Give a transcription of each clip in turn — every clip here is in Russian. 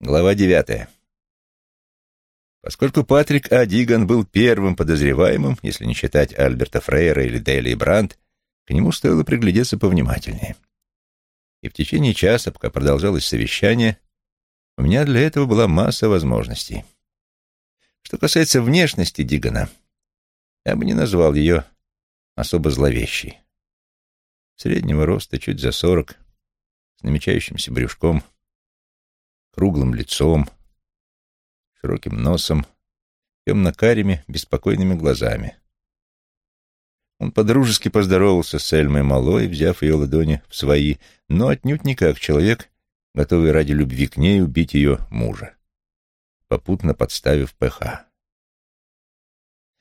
Глава девятая. Поскольку Патрик А. Диган был первым подозреваемым, если не считать Альберта Фрейера или Дейли Брандт, к нему стоило приглядеться повнимательнее. И в течение часа, пока продолжалось совещание, у меня для этого была масса возможностей. Что касается внешности Дигана, я бы не назвал ее особо зловещей. Среднего роста, чуть за сорок, с намечающимся брюшком, круглым лицом, широким носом, темно-карими, беспокойными глазами. Он подружески поздоровался с Эльмой Малой, взяв ее ладони в свои, но отнюдь не как человек, готовый ради любви к ней убить ее мужа, попутно подставив ПХ.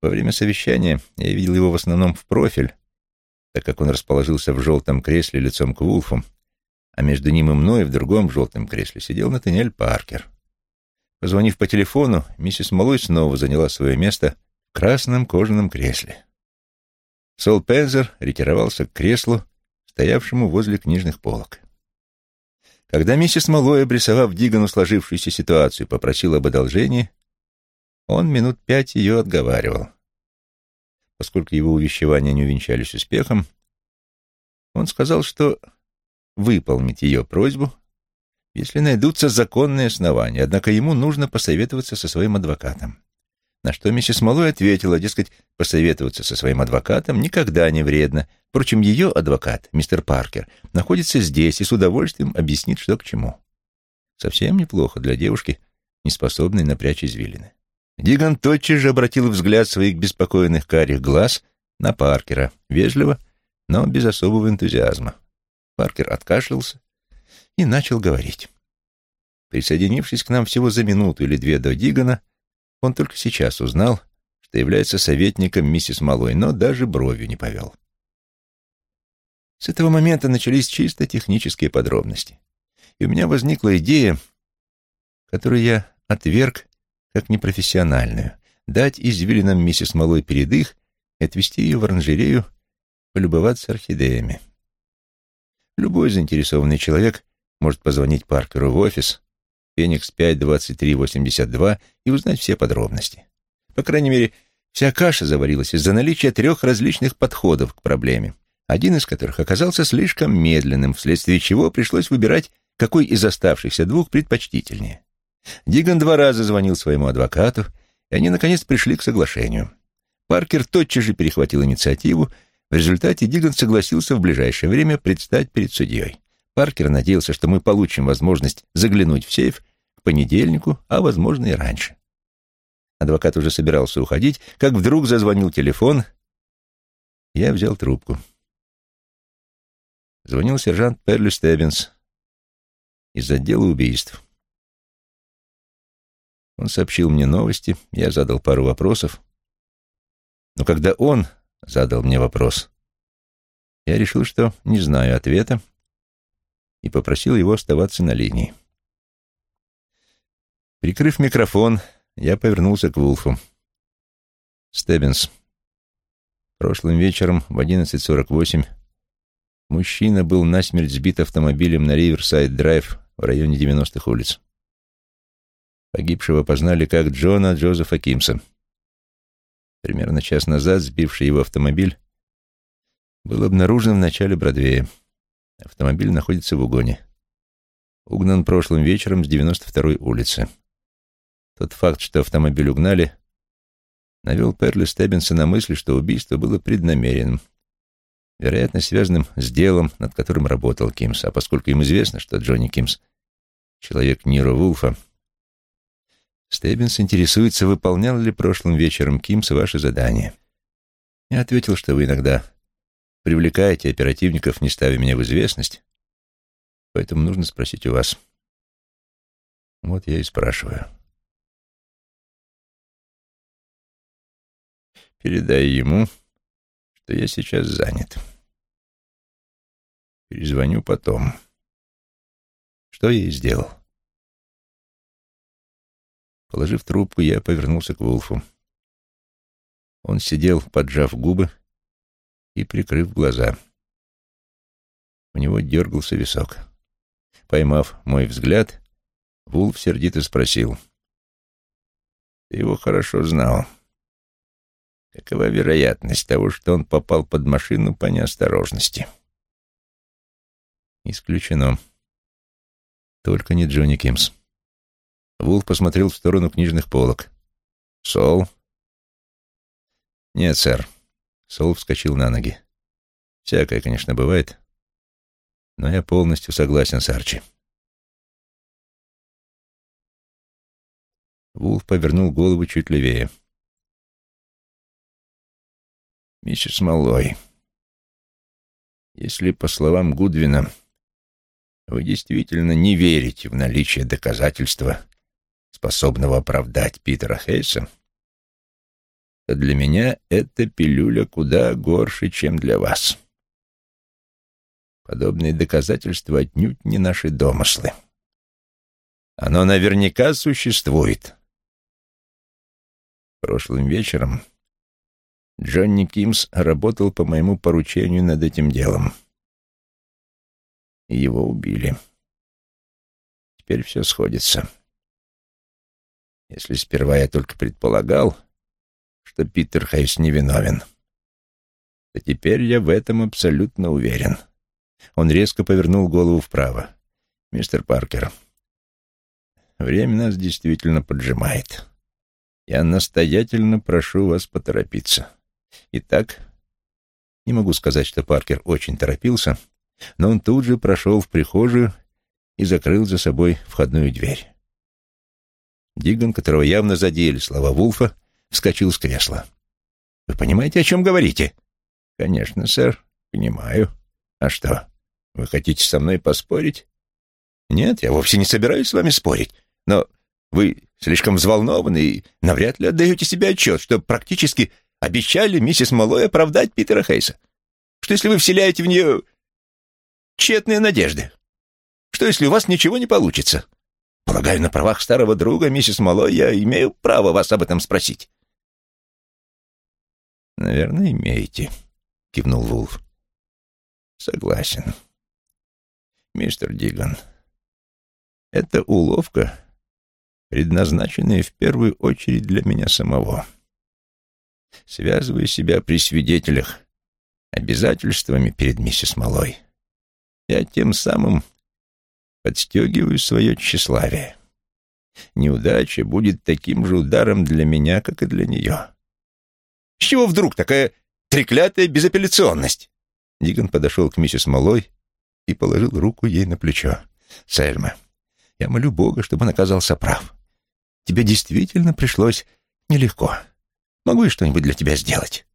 Во время совещания я видел его в основном в профиль, так как он расположился в желтом кресле лицом к Вулфу, а между ним и мной в другом желтом кресле сидел Натаниэль Паркер. Позвонив по телефону, миссис Малой снова заняла свое место в красном кожаном кресле. Сол Пензер ретировался к креслу, стоявшему возле книжных полок. Когда миссис Малой, обрисовав Дигану сложившуюся ситуацию, попросила об одолжении, он минут пять ее отговаривал. Поскольку его увещевания не увенчались успехом, он сказал, что выполнить ее просьбу, если найдутся законные основания, однако ему нужно посоветоваться со своим адвокатом. На что миссис Малой ответила, дескать, посоветоваться со своим адвокатом никогда не вредно. Впрочем, ее адвокат, мистер Паркер, находится здесь и с удовольствием объяснит, что к чему. Совсем неплохо для девушки, не способной напрячь извилины. Диган тотчас же обратил взгляд своих беспокойных карих глаз на Паркера, вежливо, но без особого энтузиазма. Паркер откашлялся и начал говорить. Присоединившись к нам всего за минуту или две до Дигана, он только сейчас узнал, что является советником миссис Малой, но даже бровью не повел. С этого момента начались чисто технические подробности. И у меня возникла идея, которую я отверг как непрофессиональную, дать извилинам миссис Малой передых и отвезти ее в оранжерею полюбоваться орхидеями. Любой заинтересованный человек может позвонить Паркеру в офис Феникс 52382 и узнать все подробности. По крайней мере, вся каша заварилась из-за наличия трех различных подходов к проблеме, один из которых оказался слишком медленным, вследствие чего пришлось выбирать, какой из оставшихся двух предпочтительнее. Диган два раза звонил своему адвокату, и они, наконец, пришли к соглашению. Паркер тотчас же перехватил инициативу в результате Диган согласился в ближайшее время предстать перед судьей. Паркер надеялся, что мы получим возможность заглянуть в сейф к понедельнику, а, возможно, и раньше. Адвокат уже собирался уходить, как вдруг зазвонил телефон. Я взял трубку. Звонил сержант Перли Стеббинс из отдела убийств. Он сообщил мне новости, я задал пару вопросов. Но когда он задал мне вопрос. Я решил, что не знаю ответа, и попросил его оставаться на линии. Прикрыв микрофон, я повернулся к Вулфу. «Стеббинс, прошлым вечером в 11.48 мужчина был насмерть сбит автомобилем на Риверсайд-драйв в районе 90-х улиц. Погибшего познали как Джона Джозефа Кимса. Примерно час назад сбивший его автомобиль был обнаружен в начале Бродвея. Автомобиль находится в угоне. Угнан прошлым вечером с 92-й улицы. Тот факт, что автомобиль угнали, навел Перли Стеббинса на мысль, что убийство было преднамеренным, вероятно, связанным с делом, над которым работал Кимс. А поскольку им известно, что Джонни Кимс — человек Ниро Вулфа, Стеббинс интересуется, выполнял ли прошлым вечером Кимс ваше задание. Я ответил, что вы иногда привлекаете оперативников, не ставя меня в известность, поэтому нужно спросить у вас. Вот я и спрашиваю. Передай ему, что я сейчас занят. Перезвоню потом. Что я и сделал. Положив трубку, я повернулся к Вулфу. Он сидел, поджав губы и прикрыв глаза. У него дергался висок. Поймав мой взгляд, Вулф сердито спросил. «Ты его хорошо знал. Какова вероятность того, что он попал под машину по неосторожности?» «Исключено. Только не Джонни Кимс». Вулф посмотрел в сторону книжных полок. «Сол?» «Нет, сэр». Сол вскочил на ноги. «Всякое, конечно, бывает, но я полностью согласен с Арчи». Вулф повернул голову чуть левее. «Миссис Маллой, если, по словам Гудвина, вы действительно не верите в наличие доказательства, способного оправдать Питера Хейса, то для меня эта пилюля куда горше, чем для вас. Подобные доказательства отнюдь не наши домыслы. Оно наверняка существует. Прошлым вечером Джонни Кимс работал по моему поручению над этим делом. его убили. Теперь все сходится. Если сперва я только предполагал, что Питер Хейс невиновен, то теперь я в этом абсолютно уверен. Он резко повернул голову вправо. «Мистер Паркер, время нас действительно поджимает. Я настоятельно прошу вас поторопиться. Итак, не могу сказать, что Паркер очень торопился, но он тут же прошел в прихожую и закрыл за собой входную дверь. Диган, которого явно задели слова Вулфа, вскочил с кресла. «Вы понимаете, о чем говорите?» «Конечно, сэр, понимаю. А что, вы хотите со мной поспорить?» «Нет, я вовсе не собираюсь с вами спорить, но вы слишком взволнованы и навряд ли отдаете себе отчет, что практически обещали миссис Малой оправдать Питера Хейса. Что если вы вселяете в нее тщетные надежды? Что если у вас ничего не получится? Полагаю, на правах старого друга, миссис Малой, я имею право вас об этом спросить. Наверное, имеете, кивнул Вулф. Согласен. Мистер Диган, это уловка предназначенные в первую очередь для меня самого. Связываю себя при свидетелях обязательствами перед миссис Малой. Я тем самым подстегиваю свое тщеславие. Неудача будет таким же ударом для меня, как и для нее. С чего вдруг такая треклятая безапелляционность? Диган подошел к миссис Малой и положил руку ей на плечо. «Сельма, я молю Бога, чтобы он оказался прав. Тебе действительно пришлось нелегко. Могу я что-нибудь для тебя сделать?»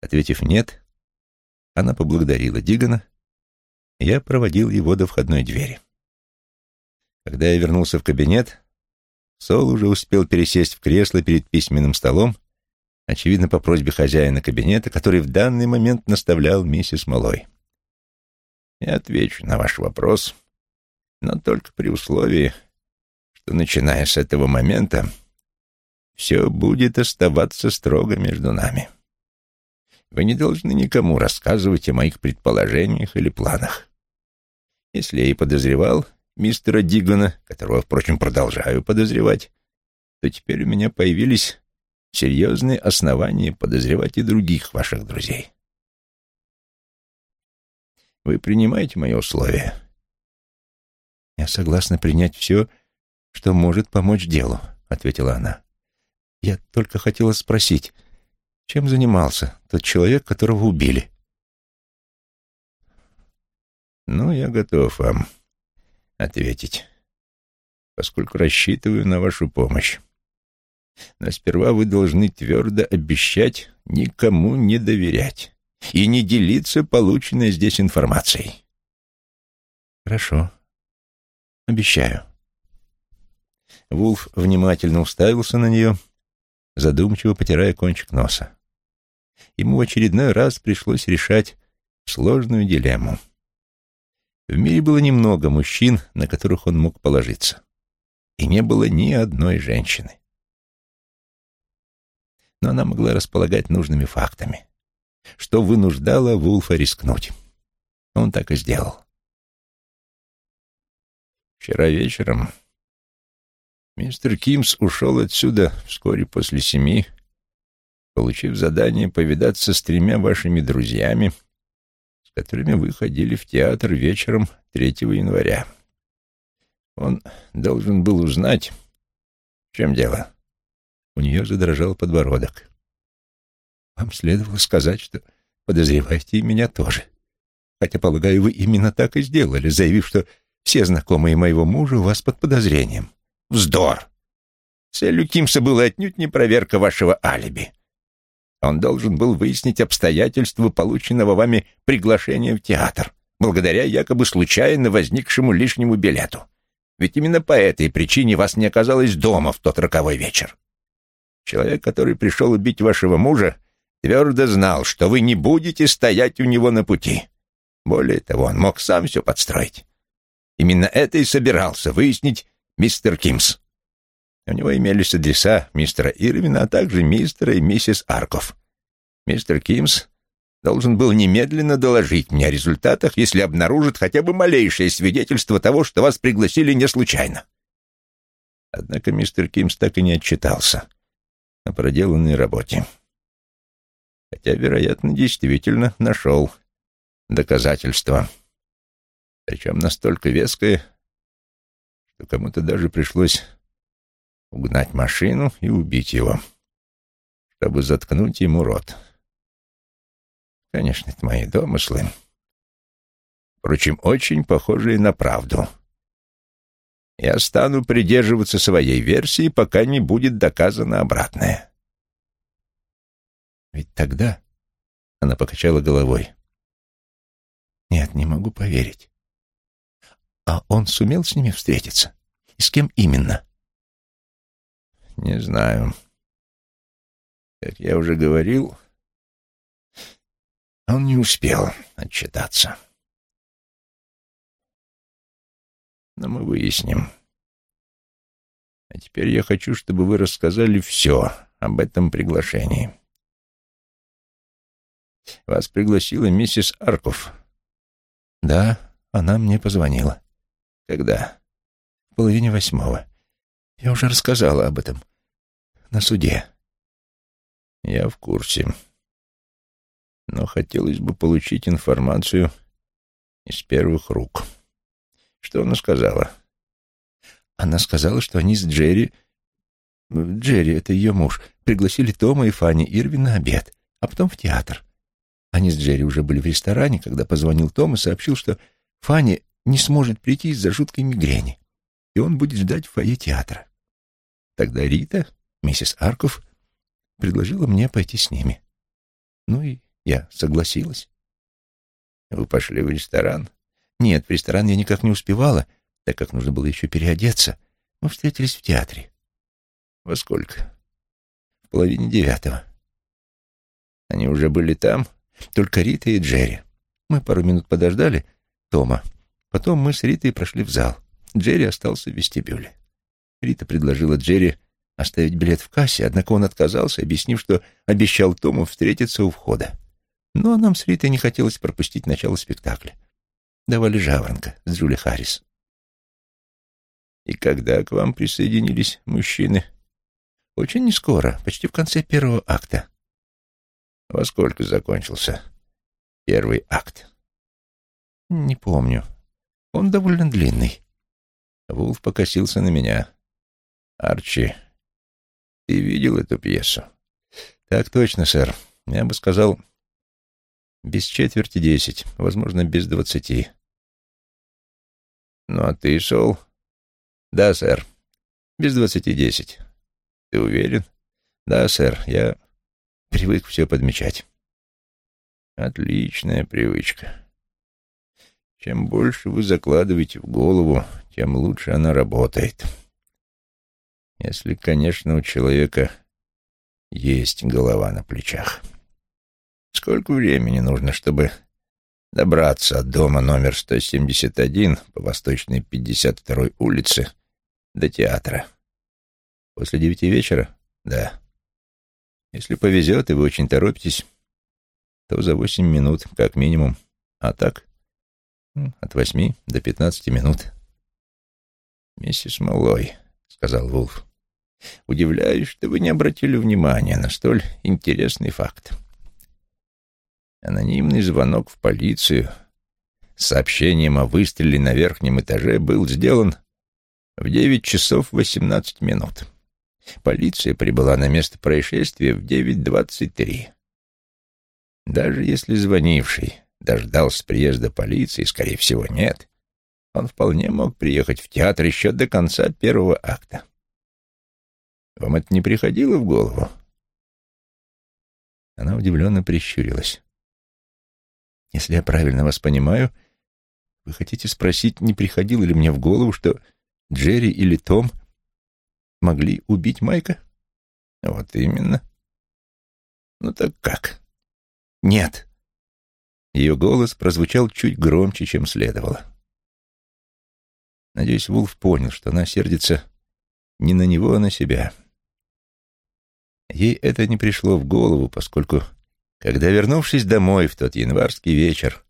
Ответив «нет», она поблагодарила Дигана, я проводил его до входной двери. Когда я вернулся в кабинет, Сол уже успел пересесть в кресло перед письменным столом, очевидно, по просьбе хозяина кабинета, который в данный момент наставлял миссис Малой. «Я отвечу на ваш вопрос, но только при условии, что, начиная с этого момента, все будет оставаться строго между нами. Вы не должны никому рассказывать о моих предположениях или планах. Если я и подозревал мистера Дигана, которого, впрочем, продолжаю подозревать, то теперь у меня появились серьезные основания подозревать и других ваших друзей. Вы принимаете мои условия? Я согласна принять все, что может помочь делу», — ответила она. «Я только хотела спросить, чем занимался тот человек, которого убили?» «Ну, я готов вам ответить, поскольку рассчитываю на вашу помощь. Но сперва вы должны твердо обещать никому не доверять и не делиться полученной здесь информацией». «Хорошо. Обещаю». Вулф внимательно уставился на нее, задумчиво потирая кончик носа. Ему в очередной раз пришлось решать сложную дилемму. В мире было немного мужчин, на которых он мог положиться. И не было ни одной женщины. Но она могла располагать нужными фактами, что вынуждало Вулфа рискнуть. Он так и сделал. Вчера вечером Мистер Кимс ушел отсюда вскоре после семи, получив задание повидаться с тремя вашими друзьями, с которыми вы ходили в театр вечером 3 января. Он должен был узнать, в чем дело. У нее задрожал подбородок. Вам следовало сказать, что подозреваете и меня тоже. Хотя, полагаю, вы именно так и сделали, заявив, что все знакомые моего мужа у вас под подозрением. Вздор! Целью Кимса была отнюдь не проверка вашего алиби. Он должен был выяснить обстоятельства полученного вами приглашения в театр, благодаря якобы случайно возникшему лишнему билету. Ведь именно по этой причине вас не оказалось дома в тот роковой вечер. Человек, который пришел убить вашего мужа, твердо знал, что вы не будете стоять у него на пути. Более того, он мог сам все подстроить. Именно это и собирался выяснить мистер Кимс. У него имелись адреса мистера Ирвина, а также мистера и миссис Арков. Мистер Кимс должен был немедленно доложить мне о результатах, если обнаружит хотя бы малейшее свидетельство того, что вас пригласили не случайно. Однако мистер Кимс так и не отчитался о проделанной работе. Хотя, вероятно, действительно нашел доказательства. Причем настолько веское, что кому-то даже пришлось угнать машину и убить его, чтобы заткнуть ему рот. Конечно, это мои домыслы. Впрочем, очень похожие на правду. Я стану придерживаться своей версии, пока не будет доказано обратное. Ведь тогда она покачала головой. Нет, не могу поверить. А он сумел с ними встретиться? И с кем именно? Не знаю. Как я уже говорил, он не успел отчитаться. Но мы выясним. А теперь я хочу, чтобы вы рассказали все об этом приглашении. Вас пригласила миссис Арков. Да, она мне позвонила. Когда? В половине восьмого. Я уже рассказала об этом. На суде. Я в курсе. Но хотелось бы получить информацию из первых рук. Что она сказала? Она сказала, что они с Джерри... Джерри, это ее муж, пригласили Тома и Фанни Ирвин на обед, а потом в театр. Они с Джерри уже были в ресторане, когда позвонил Том и сообщил, что Фанни не сможет прийти из-за жуткой мигрени, и он будет ждать в фойе театра. Тогда Рита, миссис Арков, предложила мне пойти с ними. Ну и я согласилась. Вы пошли в ресторан? Нет, в ресторан я никак не успевала, так как нужно было еще переодеться. Мы встретились в театре. Во сколько? В половине девятого. Они уже были там? Только Рита и Джерри. Мы пару минут подождали Тома. Потом мы с Ритой прошли в зал. Джерри остался в вестибюле. Рита предложила Джерри оставить билет в кассе, однако он отказался, объяснив, что обещал Тому встретиться у входа. Но нам с Ритой не хотелось пропустить начало спектакля давали жаворонка с Джули Харрис. И когда к вам присоединились мужчины? Очень не скоро, почти в конце первого акта. Во сколько закончился первый акт? Не помню. Он довольно длинный. Вулф покосился на меня. Арчи, ты видел эту пьесу? Так точно, сэр. Я бы сказал, без четверти десять, возможно, без двадцати. «Ну, а ты шел?» «Да, сэр. Без двадцати десять». «Ты уверен?» «Да, сэр. Я привык все подмечать». «Отличная привычка. Чем больше вы закладываете в голову, тем лучше она работает. Если, конечно, у человека есть голова на плечах. Сколько времени нужно, чтобы добраться от дома номер 171 по восточной 52-й улице до театра. После девяти вечера? Да. Если повезет, и вы очень торопитесь, то за восемь минут, как минимум. А так, от восьми до пятнадцати минут. Миссис Малой, — сказал Вулф. «Удивляюсь, что вы не обратили внимания на столь интересный факт. Анонимный звонок в полицию с сообщением о выстреле на верхнем этаже был сделан в девять часов восемнадцать минут. Полиция прибыла на место происшествия в девять двадцать три. Даже если звонивший дождался приезда полиции, скорее всего, нет, он вполне мог приехать в театр еще до конца первого акта. Вам это не приходило в голову? Она удивленно прищурилась. Если я правильно вас понимаю, вы хотите спросить, не приходило ли мне в голову, что Джерри или Том могли убить Майка? Вот именно. Ну так как? Нет. Ее голос прозвучал чуть громче, чем следовало. Надеюсь, Вулф понял, что она сердится не на него, а на себя. Ей это не пришло в голову, поскольку, когда, вернувшись домой в тот январский вечер,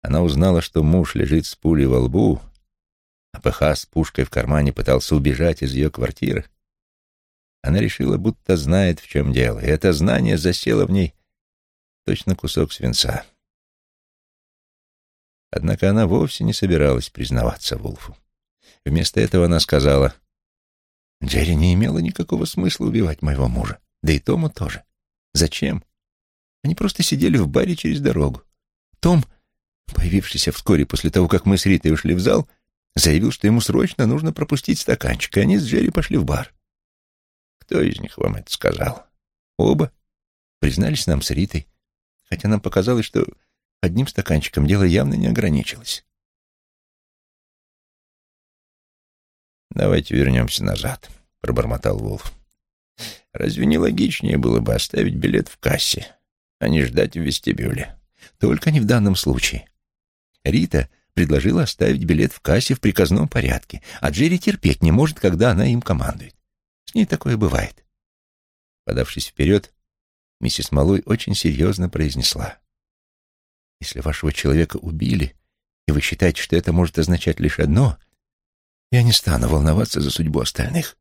она узнала, что муж лежит с пулей во лбу, а ПХ с пушкой в кармане пытался убежать из ее квартиры, она решила, будто знает, в чем дело, и это знание засело в ней точно кусок свинца. Однако она вовсе не собиралась признаваться Вулфу. Вместо этого она сказала, «Джерри не имело никакого смысла убивать моего мужа, да и Тому тоже. Зачем? Они просто сидели в баре через дорогу. Том, появившийся вскоре после того, как мы с Ритой ушли в зал, заявил, что ему срочно нужно пропустить стаканчик, и они с Джерри пошли в бар. Кто из них вам это сказал? Оба. Признались нам с Ритой, хотя нам показалось, что одним стаканчиком дело явно не ограничилось. «Давайте вернемся назад», — пробормотал Волф. «Разве не логичнее было бы оставить билет в кассе, а не ждать в вестибюле? Только не в данном случае. Рита предложила оставить билет в кассе в приказном порядке, а Джерри терпеть не может, когда она им командует. С ней такое бывает. Подавшись вперед, миссис Малой очень серьезно произнесла. «Если вашего человека убили, и вы считаете, что это может означать лишь одно, я не стану волноваться за судьбу остальных.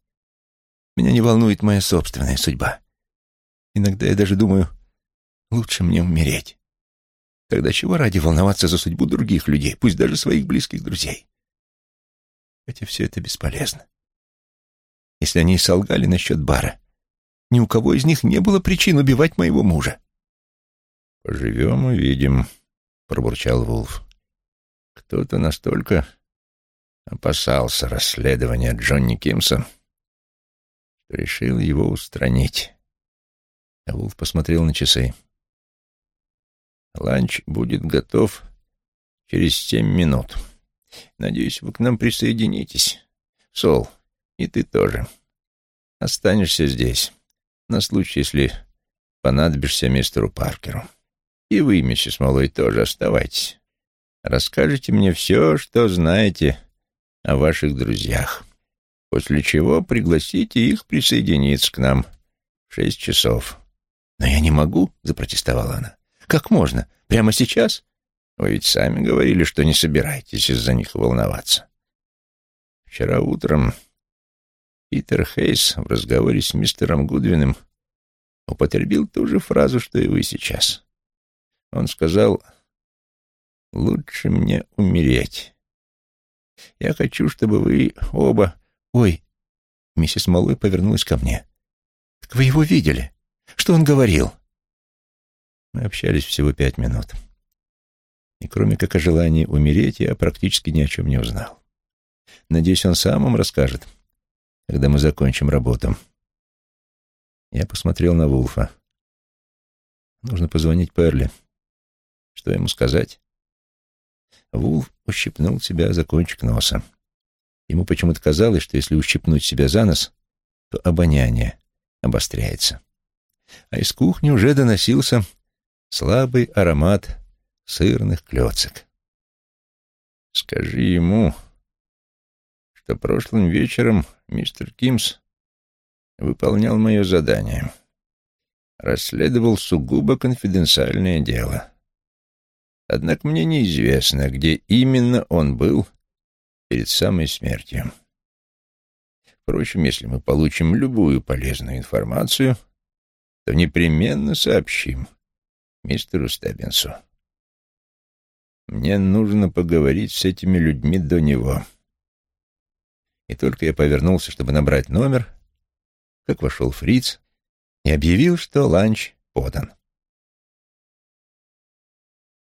Меня не волнует моя собственная судьба. Иногда я даже думаю, лучше мне умереть. Тогда чего ради волноваться за судьбу других людей, пусть даже своих близких друзей? Хотя все это бесполезно. Если они солгали насчет бара, ни у кого из них не было причин убивать моего мужа. «Поживем — увидим», — пробурчал Вулф. «Кто-то настолько опасался расследования Джонни Кимса, что решил его устранить». А Вулф посмотрел на часы. Ланч будет готов через семь минут. Надеюсь, вы к нам присоединитесь. Сол, и ты тоже. Останешься здесь, на случай, если понадобишься мистеру Паркеру. И вы, миссис Малой, тоже оставайтесь. Расскажите мне все, что знаете о ваших друзьях, после чего пригласите их присоединиться к нам в шесть часов. «Но я не могу», — запротестовала она. Как можно? Прямо сейчас? Вы ведь сами говорили, что не собираетесь из-за них волноваться. Вчера утром Питер Хейс в разговоре с мистером Гудвином употребил ту же фразу, что и вы сейчас. Он сказал, «Лучше мне умереть. Я хочу, чтобы вы оба...» «Ой!» Миссис Малой повернулась ко мне. «Так вы его видели? Что он говорил?» Мы общались всего пять минут. И кроме как о желании умереть, я практически ни о чем не узнал. Надеюсь, он сам вам расскажет, когда мы закончим работу. Я посмотрел на Вулфа. Нужно позвонить Перли. Что ему сказать? Вулф ущипнул себя за кончик носа. Ему почему-то казалось, что если ущипнуть себя за нос, то обоняние обостряется. А из кухни уже доносился слабый аромат сырных клёцок. Скажи ему, что прошлым вечером мистер Кимс выполнял мое задание. Расследовал сугубо конфиденциальное дело. Однако мне неизвестно, где именно он был перед самой смертью. Впрочем, если мы получим любую полезную информацию, то непременно сообщим мистеру Стеббинсу. Мне нужно поговорить с этими людьми до него. И только я повернулся, чтобы набрать номер, как вошел фриц и объявил, что ланч подан.